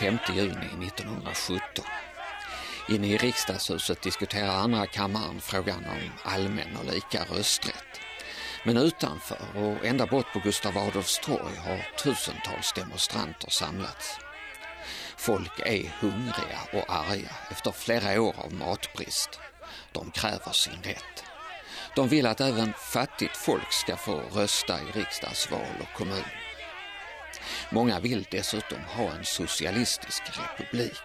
Den 5 juni 1917. Inne i riksdagshuset diskuterar andra kammaren frågan om allmän och lika rösträtt. Men utanför och ända bort på Gustav Adolfs torg har tusentals demonstranter samlats. Folk är hungriga och arga efter flera år av matbrist. De kräver sin rätt. De vill att även fattigt folk ska få rösta i riksdagsval och kommun. Många vill dessutom ha en socialistisk republik.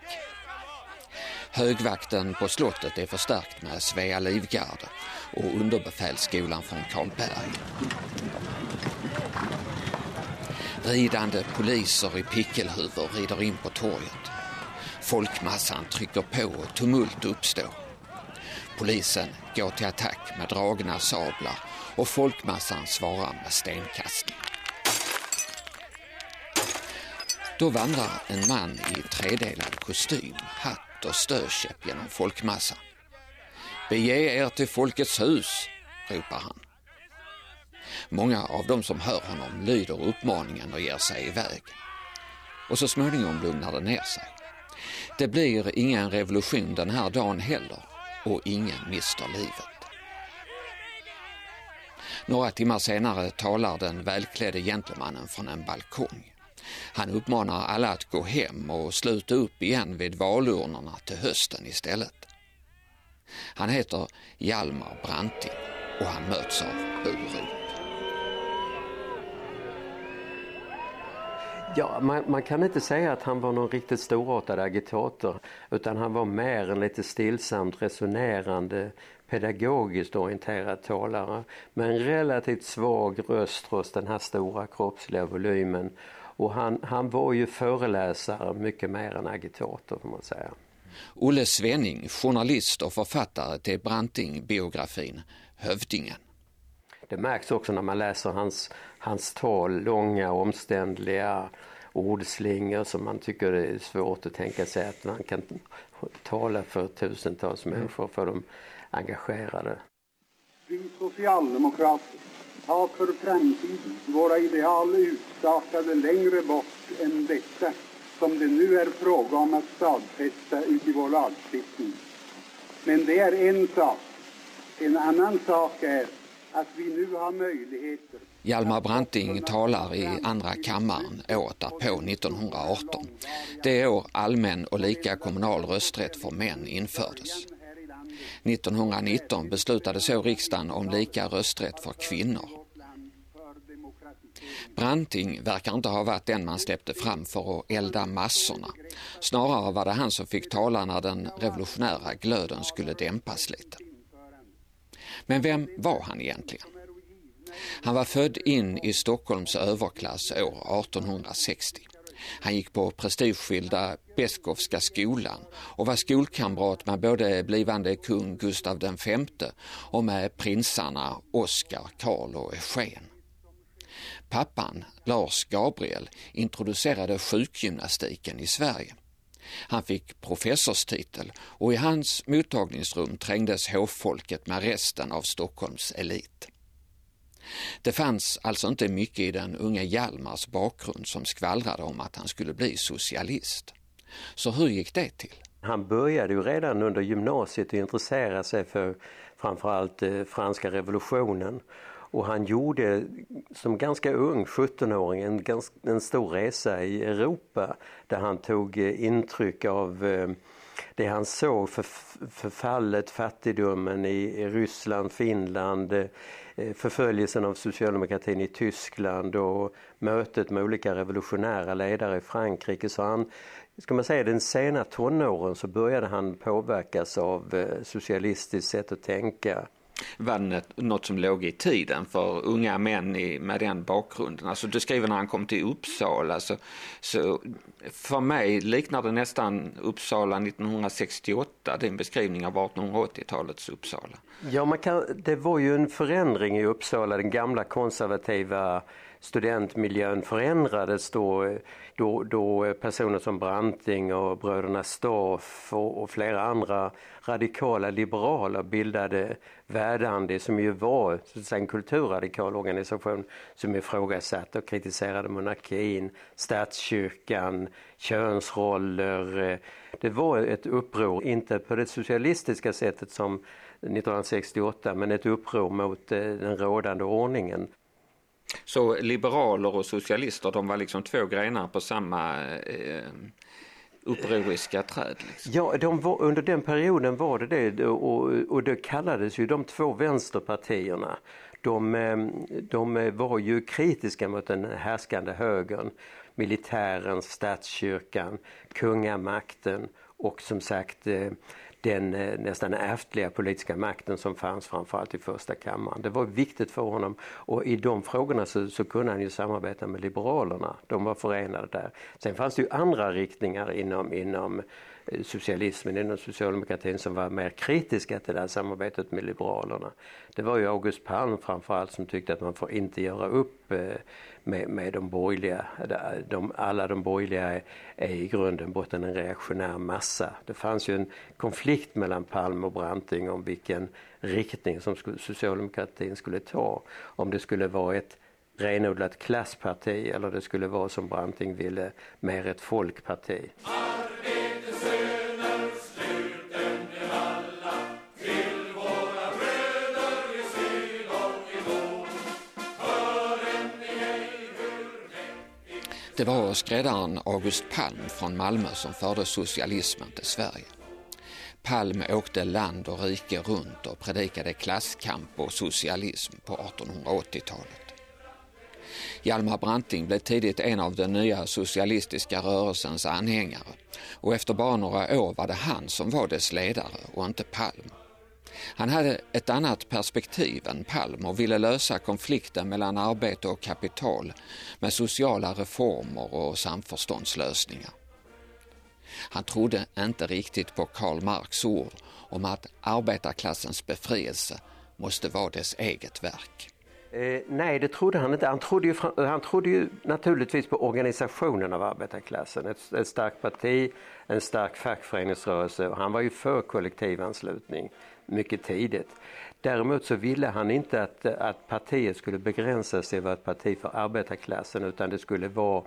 Högvakten på slottet är förstärkt med Svea livgarde och underbefälsskolan från Karlberg. Ridande poliser i pickelhuvor rider in på torget. Folkmassan trycker på och tumult uppstår. Polisen går till attack med dragna sablar och folkmassan svarar med stenkastning. Då vandrar en man i tredelad kostym, hatt och stödkäpp genom folkmassan. Bege er till Folkets hus, ropar han. Många av de som hör honom lyder uppmaningen och ger sig iväg. Och så småningom lugnar det ner sig. Det blir ingen revolution den här dagen heller och ingen mister livet. Några timmar senare talar den välklädde gentlemannen från en balkong. Han uppmanar alla att gå hem och sluta upp igen vid valurnorna till hösten istället. Han heter Hjalmar Branting och han möts av burop. Ja, man, man, kan inte säga att han var någon riktigt storartad agitator utan han var mer en lite stillsamt resonerande pedagogiskt orienterad talare med en relativt svag röst trots den här stora kroppsliga volymen. Och han, han var ju föreläsare mycket mer än agitator får man säga. Olle Svenning, journalist och författare till Branting-biografin Hövdingen. Det märks också när man läser hans, hans tal, långa omständliga ordslingor som man tycker det är svårt att tänka sig att man kan tala för tusentals människor för de engagerade. Vi socialdemokrater har för framtiden våra ideal utstakade längre bort än detta som det nu är fråga om att stadfästa ut i vår lagstiftning. Men det är en sak. En annan sak är att vi nu har möjligheter Hjalmar Branting talar i andra kammaren året därpå 1918. Det år allmän och lika kommunal rösträtt för män infördes. 1919 beslutade så riksdagen om lika rösträtt för kvinnor. Branting verkar inte ha varit den man släppte fram för att elda massorna. Snarare var det han som fick tala när den revolutionära glöden skulle dämpas lite. Men vem var han egentligen? Han var född in i Stockholms överklass år 1860. Han gick på prestigefyllda Beskovska skolan och var skolkamrat med både blivande kung Gustav V och med prinsarna Oscar, Karl och Eugen. Pappan, Lars Gabriel, introducerade sjukgymnastiken i Sverige. Han fick professorstitel och i hans mottagningsrum trängdes hovfolket med resten av Stockholms elit. Det fanns alltså inte mycket i den unge Hjalmars bakgrund som skvallrade om att han skulle bli socialist. Så hur gick det till? Han började ju redan under gymnasiet att intressera sig för framförallt eh, franska revolutionen. Och han gjorde som ganska ung 17-åring en, en stor resa i Europa där han tog eh, intryck av eh, det han såg för förfallet, fattigdomen i Ryssland, Finland, eh, Eh, förföljelsen av socialdemokratin i Tyskland och mötet med olika revolutionära ledare i Frankrike. Så han, ska man säga den sena tonåren så började han påverkas av eh, socialistiskt sätt att tänka var det något som låg i tiden för unga män i, med den bakgrunden. Alltså du skriver när han kom till Uppsala. Så, så för mig liknar det nästan Uppsala 1968, din beskrivning av 1880-talets Uppsala. Ja, man kan, det var ju en förändring i Uppsala, den gamla konservativa studentmiljön förändrades då, då, då personer som Branting och bröderna Staff och, och flera andra radikala liberaler bildade Verdandi som ju var så att säga, en kulturradikal organisation som ifrågasatte och kritiserade monarkin, statskyrkan, könsroller. Det var ett uppror, inte på det socialistiska sättet som 1968 men ett uppror mot eh, den rådande ordningen. Så liberaler och socialister de var liksom två grenar på samma eh, upproriska träd? Liksom. Ja, de var, under den perioden var det det och, och det kallades ju de två vänsterpartierna. De, eh, de var ju kritiska mot den härskande högern, militären, statskyrkan, kungamakten och som sagt eh, den eh, nästan ärftliga politiska makten som fanns framförallt i första kammaren. Det var viktigt för honom och i de frågorna så, så kunde han ju samarbeta med Liberalerna. De var förenade där. Sen fanns det ju andra riktningar inom, inom eh, socialismen, inom socialdemokratin som var mer kritiska till det här samarbetet med Liberalerna. Det var ju August Palm framförallt som tyckte att man får inte göra upp eh, med, med de borgerliga. De, alla de borgerliga är, är i grunden botten en reaktionär massa. Det fanns ju en konflikt mellan Palm och Branting om vilken riktning som socialdemokratin skulle ta. Om det skulle vara ett renodlat klassparti eller det skulle vara som Branting ville, mer ett folkparti. Det var skräddaren August Palm från Malmö som förde socialismen till Sverige. Palm åkte land och rike runt och predikade klasskamp och socialism på 1880-talet. Hjalmar Branting blev tidigt en av den nya socialistiska rörelsens anhängare och efter bara några år var det han som var dess ledare och inte Palm. Han hade ett annat perspektiv än Palm och ville lösa konflikten mellan arbete och kapital med sociala reformer och samförståndslösningar. Han trodde inte riktigt på Karl Marx ord om att arbetarklassens befrielse måste vara dess eget verk. Eh, nej, det trodde han inte. Han trodde ju, han trodde ju naturligtvis på organisationen av arbetarklassen. Ett, ett starkt parti, en stark fackföreningsrörelse och han var ju för kollektivanslutning mycket tidigt. Däremot så ville han inte att, att partiet skulle begränsa sig till att vara ett parti för arbetarklassen utan det skulle vara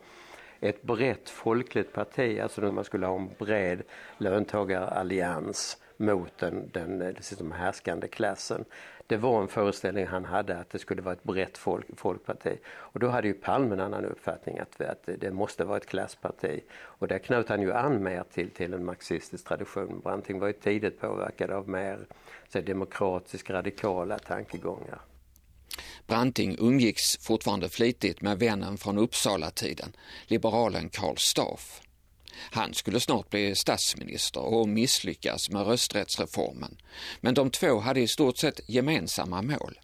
ett brett folkligt parti, alltså man skulle ha en bred löntagarallians mot den, den liksom härskande klassen. Det var en föreställning han hade att det skulle vara ett brett folk, folkparti. Och då hade ju Palme en annan uppfattning att, att det måste vara ett klassparti. Och där knöt han ju an mer till, till en marxistisk tradition. Branting var ju tidigt påverkad av mer så demokratiskt radikala tankegångar. Branting umgicks fortfarande flitigt med vännen från Uppsala-tiden, liberalen Karl Staff. Han skulle snart bli statsminister och misslyckas med rösträttsreformen. Men de två hade i stort sett gemensamma mål.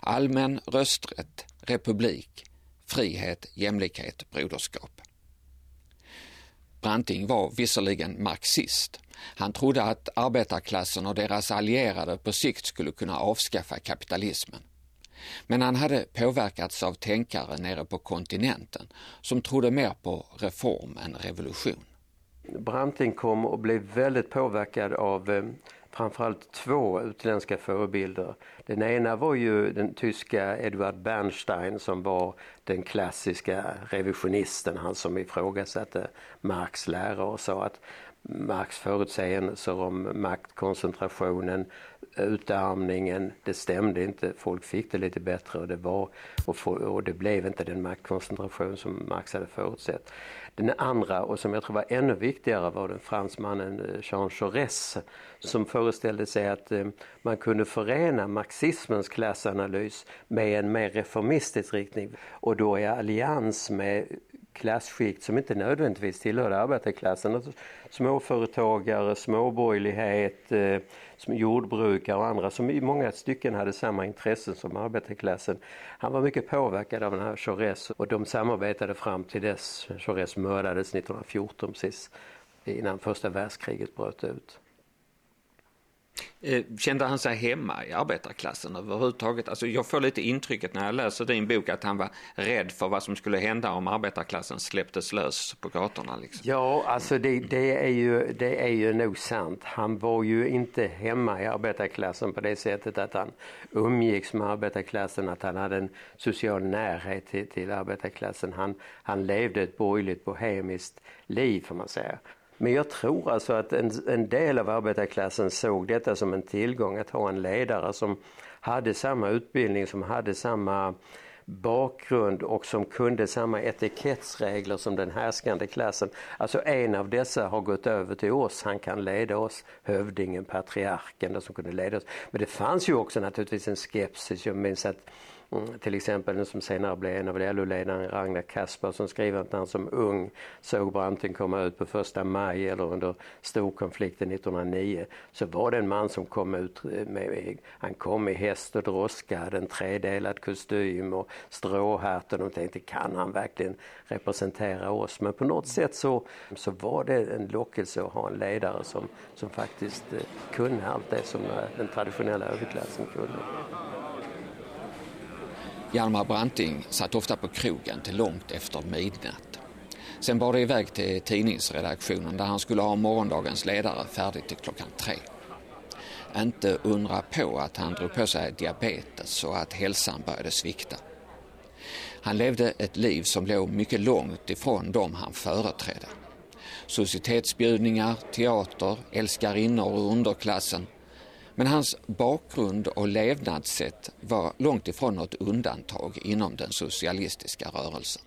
Allmän rösträtt, republik, frihet, jämlikhet, broderskap. Branting var visserligen marxist. Han trodde att arbetarklassen och deras allierade på sikt skulle kunna avskaffa kapitalismen. Men han hade påverkats av tänkare nere på kontinenten som trodde mer på reform än revolution. Branting kom och blev väldigt påverkad av eh, framförallt två utländska förebilder. Den ena var ju den tyska Eduard Bernstein som var den klassiska revisionisten, han som ifrågasatte Marx lära och sa att Marx förutsägelser om maktkoncentrationen, utarmningen, det stämde inte. Folk fick det lite bättre och det, var, och, och det blev inte den maktkoncentration som Marx hade förutsett. Den andra, och som jag tror var ännu viktigare, var den fransmannen eh, Jean Jaurès som föreställde sig att eh, man kunde förena marxismens klassanalys med en mer reformistisk riktning och då i allians med klasskikt som inte nödvändigtvis tillhörde arbetarklassen. Alltså småföretagare, småborgerlighet, eh, jordbrukare och andra som i många stycken hade samma intressen som arbetarklassen. Han var mycket påverkad av den här Jaurès och de samarbetade fram till dess Jaurès mördades 1914 precis innan första världskriget bröt ut. Eh, kände han sig hemma i arbetarklassen överhuvudtaget? Alltså jag får lite intrycket när jag läser din bok att han var rädd för vad som skulle hända om arbetarklassen släpptes lös på gatorna. Liksom. Ja, alltså det, det, är ju, det är ju nog sant. Han var ju inte hemma i arbetarklassen på det sättet att han umgicks med arbetarklassen, att han hade en social närhet till, till arbetarklassen. Han, han levde ett borgerligt bohemiskt liv får man säga. Men jag tror alltså att en, en del av arbetarklassen såg detta som en tillgång att ha en ledare som hade samma utbildning, som hade samma bakgrund och som kunde samma etikettsregler som den härskande klassen. Alltså en av dessa har gått över till oss, han kan leda oss, hövdingen, patriarken som kunde leda oss. Men det fanns ju också naturligtvis en skepsis, jag minns att Mm, till exempel den som senare blev en av LO-ledaren Ragnar Kasper som skriver att han som ung såg Branting komma ut på första maj eller under storkonflikten 1909 så var det en man som kom ut med, han kom i häst och droska, hade en tredelad kostym och stråhatt och de tänkte kan han verkligen representera oss? Men på något sätt så, så var det en lockelse att ha en ledare som, som faktiskt eh, kunde allt det som eh, den traditionella överklassen kunde. Hjalmar Branting satt ofta på krogen till långt efter midnatt. Sen bar det iväg till tidningsredaktionen där han skulle ha morgondagens ledare färdig till klockan tre. Inte undra på att han drog på sig diabetes och att hälsan började svikta. Han levde ett liv som låg mycket långt ifrån dem han företrädde. Societetsbjudningar, teater, älskarinnor och underklassen men hans bakgrund och levnadssätt var långt ifrån något undantag inom den socialistiska rörelsen.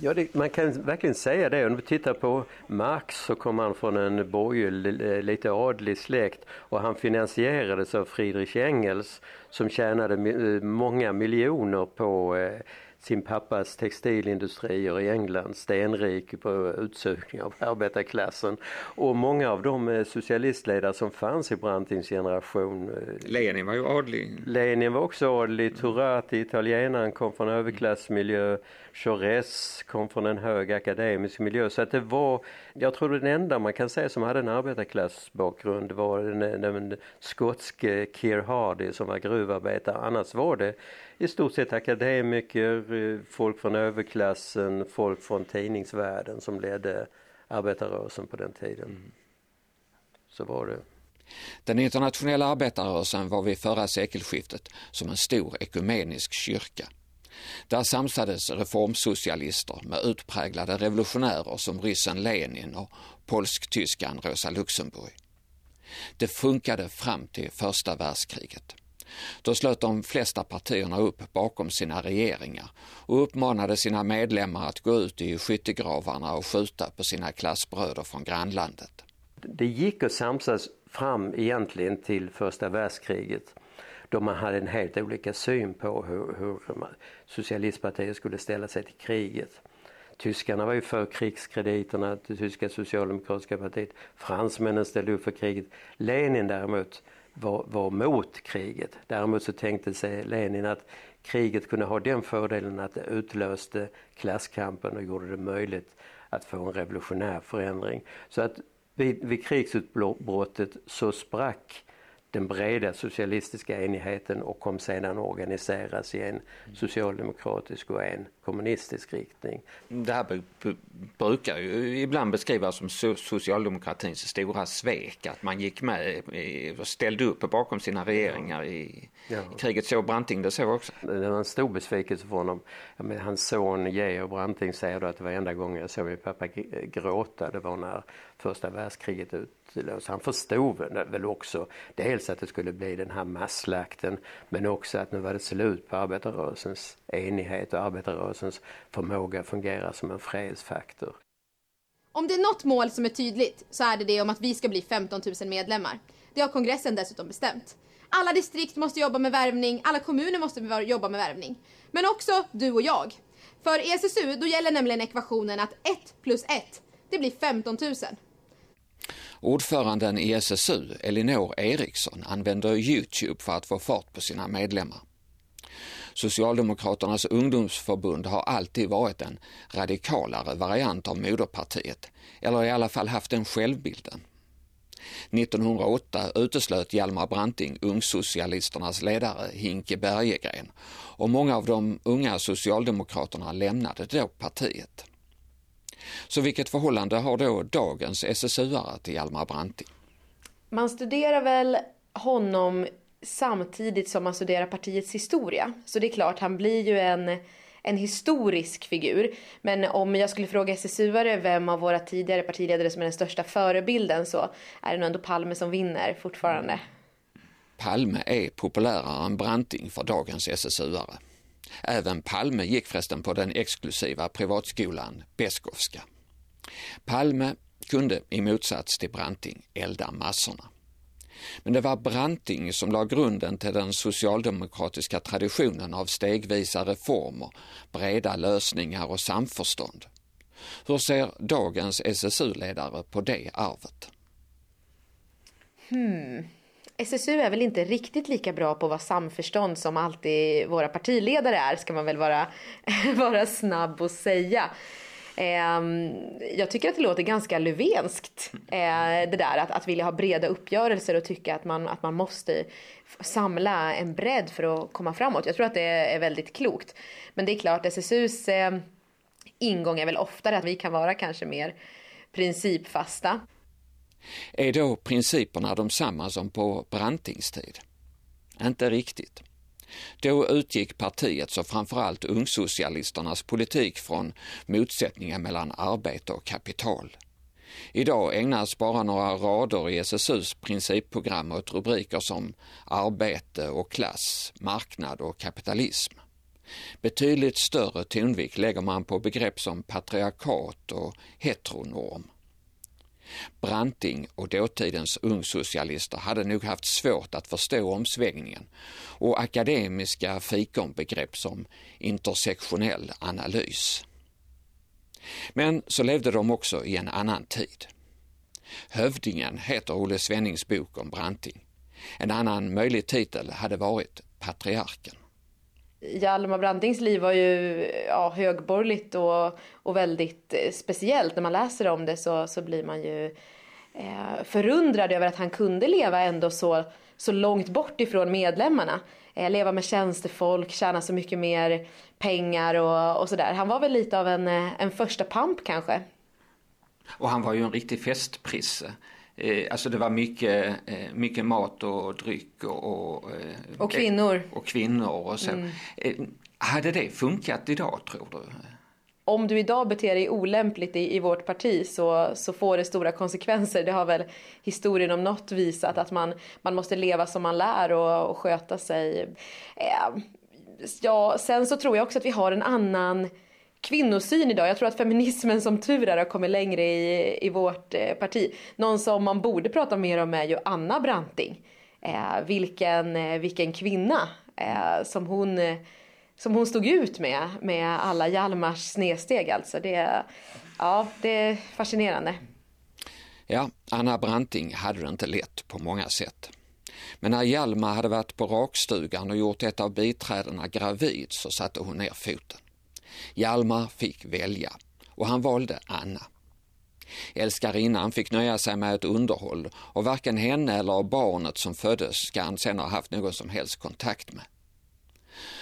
Ja, det, man kan verkligen säga det. Om vi tittar på Marx så kom han från en borgerlig, lite adlig släkt och han finansierades av Friedrich Engels som tjänade eh, många miljoner på eh, sin pappas textilindustrier i England, stenrik på utsugning av arbetarklassen. Och många av de eh, socialistledare som fanns i Brantings generation. Eh, Lenin var ju adlig. Lenin var också adlig, Turati, italienaren, kom från överklassmiljö. Jaurès kom från en hög akademisk miljö. Så att det var, jag tror den enda man kan säga som hade en arbetarklassbakgrund var den, den skotske Keir Hardy som var gruvarbetare. Annars var det i stort sett akademiker, eh, folk från överklassen, folk från tidningsvärlden som ledde arbetarrörelsen på den tiden. Mm. Så var det. Den internationella arbetarrörelsen var vid förra sekelskiftet som en stor ekumenisk kyrka. Där samsades reformsocialister med utpräglade revolutionärer som ryssen Lenin och polsk-tyskan Rosa Luxemburg. Det funkade fram till första världskriget. Då slöt de flesta partierna upp bakom sina regeringar och uppmanade sina medlemmar att gå ut i skyttegravarna och skjuta på sina klassbröder från grannlandet. Det gick att samsas fram egentligen till första världskriget då man hade en helt olika syn på hur, hur socialistpartiet skulle ställa sig till kriget. Tyskarna var ju för krigskrediterna, det tyska socialdemokratiska partiet. Fransmännen ställde upp för kriget. Lenin däremot var, var mot kriget. Däremot så tänkte sig Lenin att kriget kunde ha den fördelen att det utlöste klasskampen och gjorde det möjligt att få en revolutionär förändring. Så att vid, vid krigsutbrottet så sprack den breda socialistiska enigheten och kom sedan organiseras i en socialdemokratisk och en kommunistisk riktning. Det här brukar ju ibland beskrivas som socialdemokratins stora svek, att man gick med och ställde upp bakom sina regeringar i, ja. i kriget. Så Branting det så också? Det var en stor besvikelse för honom. Hans son Georg Branting säger då att det var enda gången jag såg min pappa gråta, det var när första världskriget maktlös. Han förstod väl också dels att det skulle bli den här masslakten men också att nu var det slut på arbetarrörelsens enighet och arbetarrörelsens förmåga att fungera som en fredsfaktor. Om det är något mål som är tydligt så är det det om att vi ska bli 15 000 medlemmar. Det har kongressen dessutom bestämt. Alla distrikt måste jobba med värvning, alla kommuner måste jobba med värvning. Men också du och jag. För ESSU, SSU då gäller nämligen ekvationen att 1 plus 1, det blir 15 000. Ordföranden i SSU, Elinor Eriksson, använder Youtube för att få fart på sina medlemmar. Socialdemokraternas ungdomsförbund har alltid varit en radikalare variant av moderpartiet, eller i alla fall haft den självbilden. 1908 uteslöt Hjalmar Branting ungsocialisternas ledare Hinke Bergegren och många av de unga socialdemokraterna lämnade då partiet. Så vilket förhållande har då dagens SSU-are till Hjalmar Branting? Man studerar väl honom samtidigt som man studerar partiets historia. Så det är klart, han blir ju en, en historisk figur. Men om jag skulle fråga SSU-are vem av våra tidigare partiledare som är den största förebilden så är det nog ändå Palme som vinner fortfarande. Palme är populärare än Branting för dagens SSU-are. Även Palme gick förresten på den exklusiva privatskolan Beskowska. Palme kunde i motsats till Branting elda massorna. Men det var Branting som la grunden till den socialdemokratiska traditionen av stegvisa reformer, breda lösningar och samförstånd. Hur ser dagens SSU-ledare på det arvet? Hmm. SSU är väl inte riktigt lika bra på att vara samförstånd som alltid våra partiledare är, ska man väl vara, vara snabb och säga. Ehm, jag tycker att det låter ganska Löfvenskt, eh, det där att, att vilja ha breda uppgörelser och tycka att man, att man måste samla en bredd för att komma framåt. Jag tror att det är väldigt klokt. Men det är klart, SSUs eh, ingång är väl oftare att vi kan vara kanske mer principfasta. Är då principerna de samma som på Brantings tid? Inte riktigt. Då utgick partiets och framförallt ungsocialisternas politik från motsättningar mellan arbete och kapital. Idag ägnas bara några rader i SSUs principprogram åt rubriker som arbete och klass, marknad och kapitalism. Betydligt större tonvikt lägger man på begrepp som patriarkat och heteronorm. Branting och dåtidens ungsocialister hade nog haft svårt att förstå omsvängningen och akademiska fikonbegrepp som intersektionell analys. Men så levde de också i en annan tid. Hövdingen heter Olle Svennings bok om Branting. En annan möjlig titel hade varit Patriarken. Hjalmar Brantings liv var ju ja, högborgerligt och, och väldigt eh, speciellt. När man läser om det så, så blir man ju eh, förundrad över att han kunde leva ändå så, så långt bort ifrån medlemmarna. Eh, leva med tjänstefolk, tjäna så mycket mer pengar och, och sådär. Han var väl lite av en, eh, en första pamp kanske. Och han var ju en riktig festprisse. Eh, alltså det var mycket, eh, mycket mat och dryck och, och, eh, och kvinnor. Och kvinnor och så. Mm. hade det funkat idag tror du? Om du idag beter dig olämpligt i, i vårt parti så, så får det stora konsekvenser. Det har väl historien om något visat att man, man måste leva som man lär och, och sköta sig. ja, sen så tror jag också att vi har en annan kvinnosyn idag. Jag tror att feminismen som tur är har kommit längre i, i vårt eh, parti. Någon som man borde prata mer om är ju Anna Branting. Eh, vilken, eh, vilken kvinna eh, som, hon, eh, som hon stod ut med, med alla Hjalmars snedsteg alltså. Det, ja, det är fascinerande. Ja, Anna Branting hade det inte lätt på många sätt. Men när Hjalmar hade varit på rakstugan och gjort ett av biträdena gravid så satte hon ner foten. Hjalmar fick välja och han valde Anna. Älskarinnan fick nöja sig med ett underhåll och varken henne eller barnet som föddes ska han sen ha haft någon som helst kontakt med.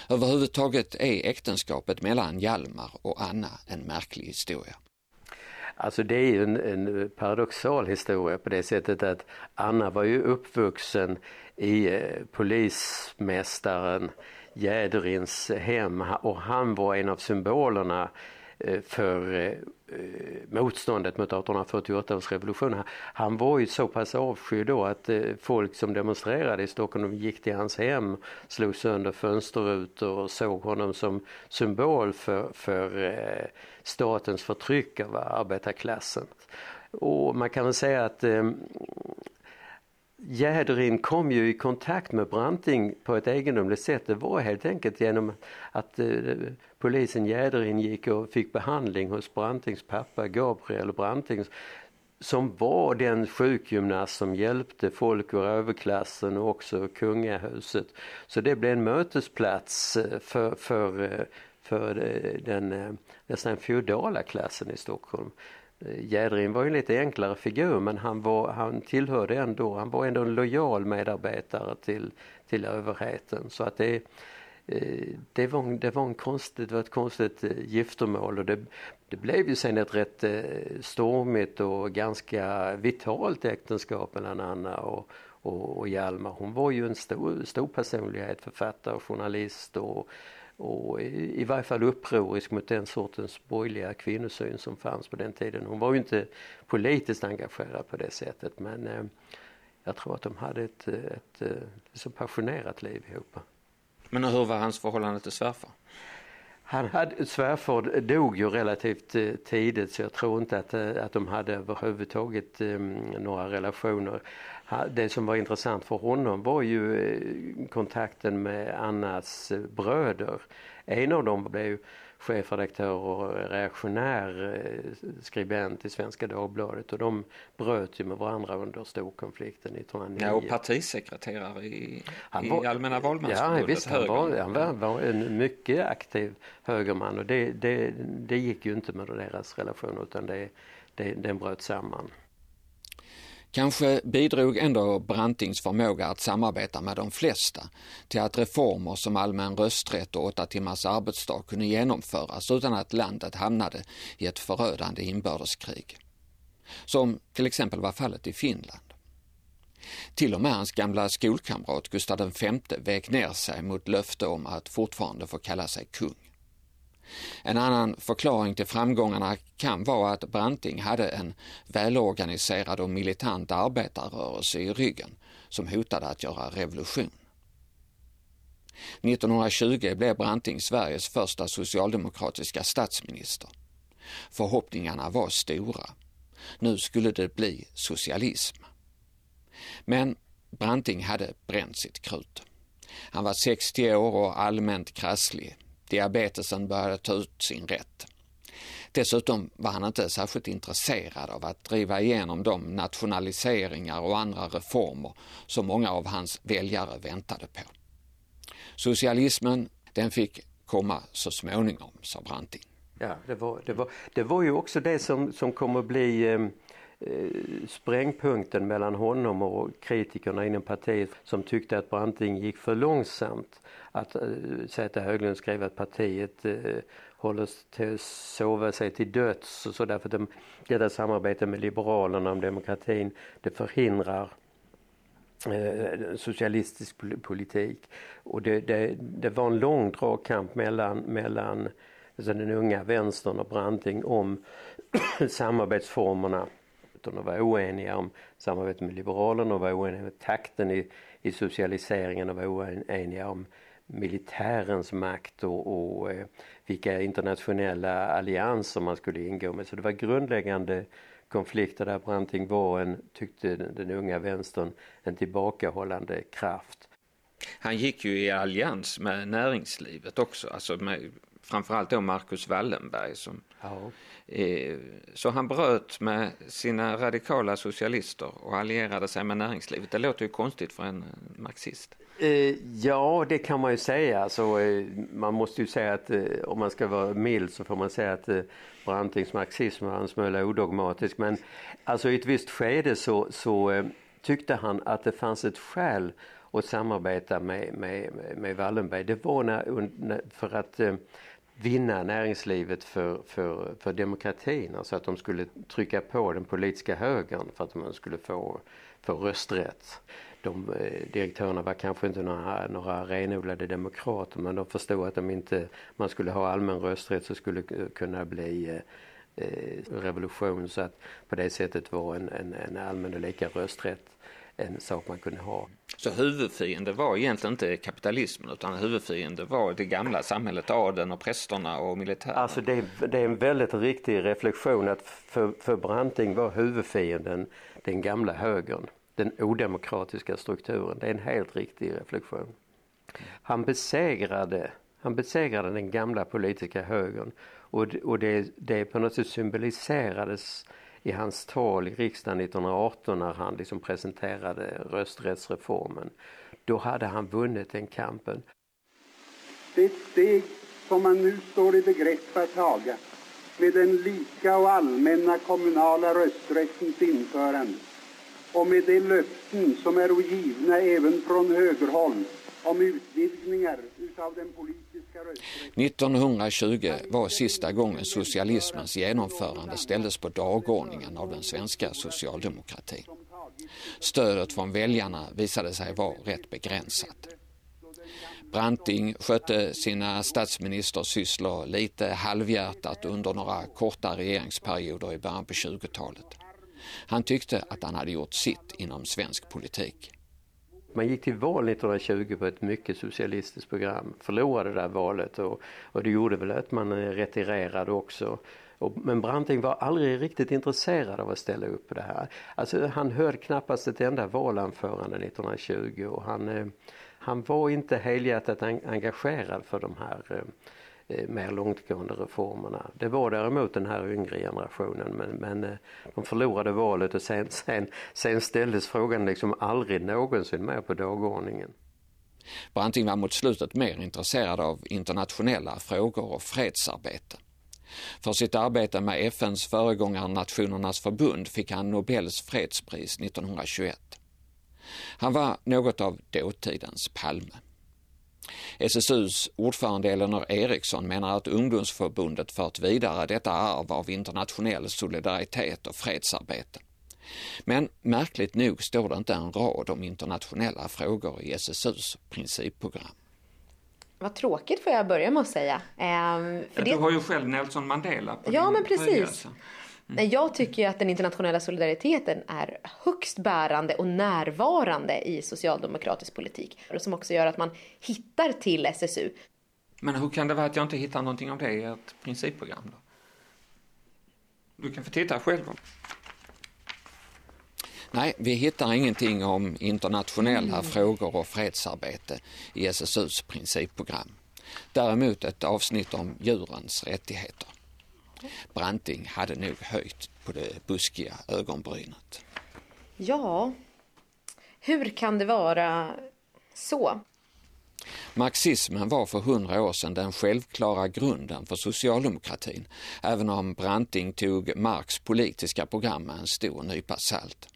Överhuvudtaget är äktenskapet mellan Hjalmar och Anna en märklig historia. Alltså det är ju en, en, paradoxal historia på det sättet att Anna var ju uppvuxen i eh, polismästaren Jäderins hem och han var en av symbolerna eh, för eh, eh, motståndet mot 1848 års revolution. Han var ju så pass avskydd då att folk som demonstrerade i Stockholm gick till hans hem, slog sönder fönsterrutor och såg honom som symbol för, för statens förtryck av arbetarklassen. Och man kan väl säga att Jäderin kom ju i kontakt med Branting på ett egendomligt sätt. Det var helt enkelt genom att eh, polisen Jäderin gick och fick behandling hos Brantings pappa Gabriel Branting som var den sjukgymnast som hjälpte folk ur överklassen och också kungahuset. Så det blev en mötesplats eh, för, för, eh, för eh, den nästan feodala klassen i Stockholm. Eh, Jädrin var ju en lite enklare figur men han, var, han tillhörde ändå, han var ändå en lojal medarbetare till, till överheten så att det, eh, det var, det var, en konstigt, det var ett konstigt eh, giftermål och det, det blev ju sen ett rätt stormigt och ganska vitalt äktenskap mellan Anna och, och, och Hjalmar. Hon var ju en stor, stor personlighet, författare, journalist och och i, i varje fall upprorisk mot den sortens borgerliga kvinnosyn som fanns på den tiden. Hon var ju inte politiskt engagerad på det sättet men eh, jag tror att de hade ett, eh, ett, ett, ett så passionerat liv ihop. Men hur var hans förhållande till svärfar? Han hade, svärfar dog ju relativt eh, tidigt så jag tror inte att, eh, att de hade överhuvudtaget ehm, några relationer. Det som var intressant för honom var ju eh, kontakten med Annas bröder. En av dem blev chefredaktör och reaktionär eh, skribent i Svenska Dagbladet och de bröt ju med varandra under storkonflikten 1909. Ja och partisekreterare i, han var, i Allmänna valmansförbundet. Ja visst, han, var, han var, var, en mycket aktiv högerman och det, det, det gick ju inte med deras relation utan det, det, den bröt samman. Kanske bidrog ändå Brantings förmåga att samarbeta med de flesta till att reformer som allmän rösträtt och åtta timmars arbetsdag kunde genomföras utan att landet hamnade i ett förödande inbördeskrig. Som till exempel var fallet i Finland. Till och med hans gamla skolkamrat Gustav V vek ner sig mot löfte om att fortfarande få kalla sig kung. En annan förklaring till framgångarna kan vara att Branting hade en välorganiserad och militant arbetarrörelse i ryggen som hotade att göra revolution. 1920 blev Branting Sveriges första socialdemokratiska statsminister. Förhoppningarna var stora. Nu skulle det bli socialism. Men Branting hade bränt sitt krut. Han var 60 år och allmänt krasslig Diabetesen började ta ut sin rätt. Dessutom var han inte särskilt intresserad av att driva igenom de nationaliseringar och andra reformer som många av hans väljare väntade på. Socialismen, den fick komma så småningom, sa Branting. Ja, det var, det var, det var ju också det som, som kommer att bli eh, eh, sprängpunkten mellan honom och kritikerna inom partiet som tyckte att Branting gick för långsamt att eh, äh, Zäta Höglund skrev att partiet äh, håller till att sova sig till döds och så därför de, detta samarbete med Liberalerna om demokratin det förhindrar eh, socialistisk politik. Och det, det, det, var en lång dragkamp mellan, mellan alltså den unga vänstern och Branting om samarbetsformerna. De var oeniga om samarbetet med Liberalerna och var oeniga om takten i, i socialiseringen och var oeniga om militärens makt och, och eh, vilka internationella allianser man skulle ingå med. Så det var grundläggande konflikter där Branting var en, tyckte den unga vänstern, en tillbakahållande kraft. Han gick ju i allians med näringslivet också, alltså med framförallt då Marcus Wallenberg som ja. eh, så han bröt med sina radikala socialister och allierade sig med näringslivet. Det låter ju konstigt för en marxist. Eh, ja, det kan man ju säga. Alltså, eh, man måste ju säga att eh, om man ska vara mild så får man säga att Brantings marxism var en smula odogmatisk. Men alltså, i ett visst skede så, så tyckte han att det fanns ett skäl att samarbeta med, med, med Wallenberg. Det var när, för att vinna näringslivet för, för, för demokratin. Alltså att de skulle trycka på den politiska högern för att man skulle få, få rösträtt de eh, direktörerna var kanske inte några, några renodlade demokrater men de förstod att om inte man skulle ha allmän rösträtt så skulle det kunna bli eh, eh, revolution så att på det sättet var en, en, en allmän och lika rösträtt en sak man kunde ha. Så huvudfiende var egentligen inte kapitalismen utan huvudfiende var det gamla samhället, adeln och prästerna och militären? Alltså det, det är en väldigt riktig reflektion att för, för Branting var huvudfienden den gamla högern den odemokratiska strukturen. Det är en helt riktig reflektion. Han besegrade, han besegrade den gamla politiska högern och, och det, det på något sätt symboliserades i hans tal i riksdagen 1918 när han liksom presenterade rösträttsreformen. Då hade han vunnit den kampen. Det steg som man nu står i begrepp att taga med den lika och allmänna kommunala rösträttens införande och med de löften som är givna även från högerhåll om utvidgningar utav den politiska rösträtten. 1920 var sista gången socialismens genomförande ställdes på dagordningen av den svenska socialdemokratin. Stödet från väljarna visade sig vara rätt begränsat. Branting skötte sina statsministersysslor lite halvhjärtat under några korta regeringsperioder i början på 20-talet. Han tyckte att han hade gjort sitt inom svensk politik. Man gick till val 1920 på ett mycket socialistiskt program, förlorade det där valet och, och det gjorde väl att man eh, retirerade också. Och, men Branting var aldrig riktigt intresserad av att ställa upp på det här. Alltså, han höll knappast ett enda valanförande 1920 och han, eh, han var inte helhjärtat engagerad för de här eh, Eh, mer långtgående reformerna. Det var däremot den här yngre generationen men, men eh, de förlorade valet och sen, sen, sen ställdes frågan liksom aldrig någonsin mer på dagordningen. Branting var mot slutet mer intresserad av internationella frågor och fredsarbete. För sitt arbete med FNs föregångare Nationernas förbund fick han Nobels fredspris 1921. Han var något av dåtidens Palme. SSUs ordförande Elinor Eriksson menar att ungdomsförbundet fört vidare detta arv av internationell solidaritet och fredsarbete. Men märkligt nog står det inte en rad om internationella frågor i SSUs principprogram. Vad tråkigt får jag börja med att säga. Ehm, för det... Du har ju själv Nelson Mandela på Ja, din men precis. Mm. Jag tycker att den internationella solidariteten är högst bärande och närvarande i socialdemokratisk politik. Som också gör att man hittar till SSU. Men hur kan det vara att jag inte hittar någonting av det i ert principprogram då? Du kan få titta själv. Nej, vi hittar ingenting om internationella mm. frågor och fredsarbete i SSUs principprogram. Däremot ett avsnitt om djurens rättigheter. Branting hade nog höjt på det buskiga ögonbrynet. Ja, hur kan det vara så? Marxismen var för hundra år sedan den självklara grunden för socialdemokratin, även om Branting tog Marx politiska program med en stor nypa salt.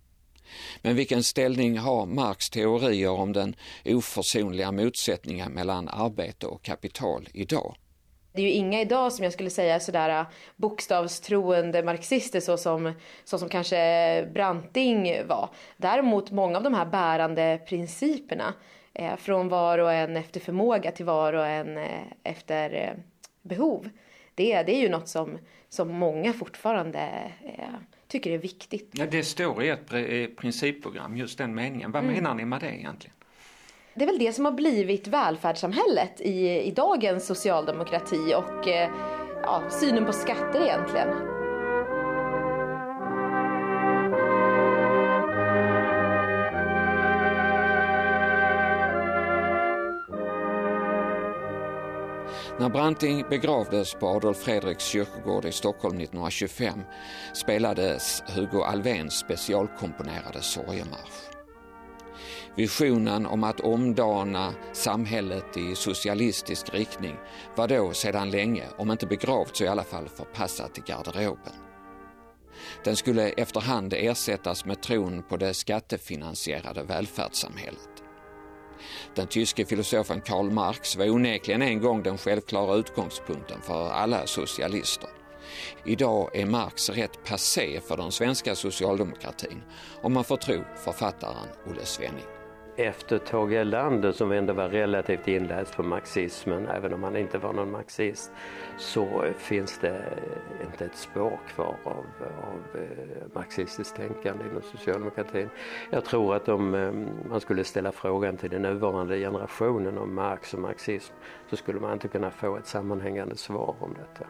Men vilken ställning har Marx teorier om den oförsonliga motsättningen mellan arbete och kapital idag? Det är ju inga idag som jag skulle säga sådär bokstavstroende marxister så som, så som kanske Branting var. Däremot många av de här bärande principerna eh, från var och en efter förmåga till var och en eh, efter eh, behov. Det, det är ju något som, som många fortfarande eh, tycker är viktigt. Ja, det står i ett principprogram, just den meningen. Vad mm. menar ni med det egentligen? Det är väl det som har blivit välfärdssamhället i, i dagens socialdemokrati och eh, ja, synen på skatter egentligen. När Branting begravdes på Adolf Fredriks kyrkogård i Stockholm 1925 spelades Hugo Alfvéns specialkomponerade sorgemarsch. Visionen om att omdana samhället i socialistisk riktning var då sedan länge, om inte begravt så i alla fall förpassad till garderoben. Den skulle efterhand ersättas med tron på det skattefinansierade välfärdssamhället. Den tyske filosofen Karl Marx var onekligen en gång den självklara utgångspunkten för alla socialister. Idag är Marx rätt passé för den svenska socialdemokratin om man får tro författaren Olle Svenning efter Tage Erlander som ändå var relativt inläst på marxismen, även om han inte var någon marxist, så finns det inte ett spår kvar av, av eh, marxistiskt tänkande inom socialdemokratin. Jag tror att om eh, man skulle ställa frågan till den nuvarande generationen om Marx och marxism så skulle man inte kunna få ett sammanhängande svar om detta.